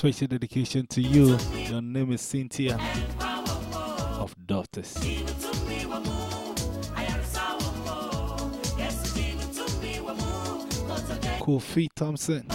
Special dedication to you. Your name is Cynthia of Daughters. Kofi Thompson.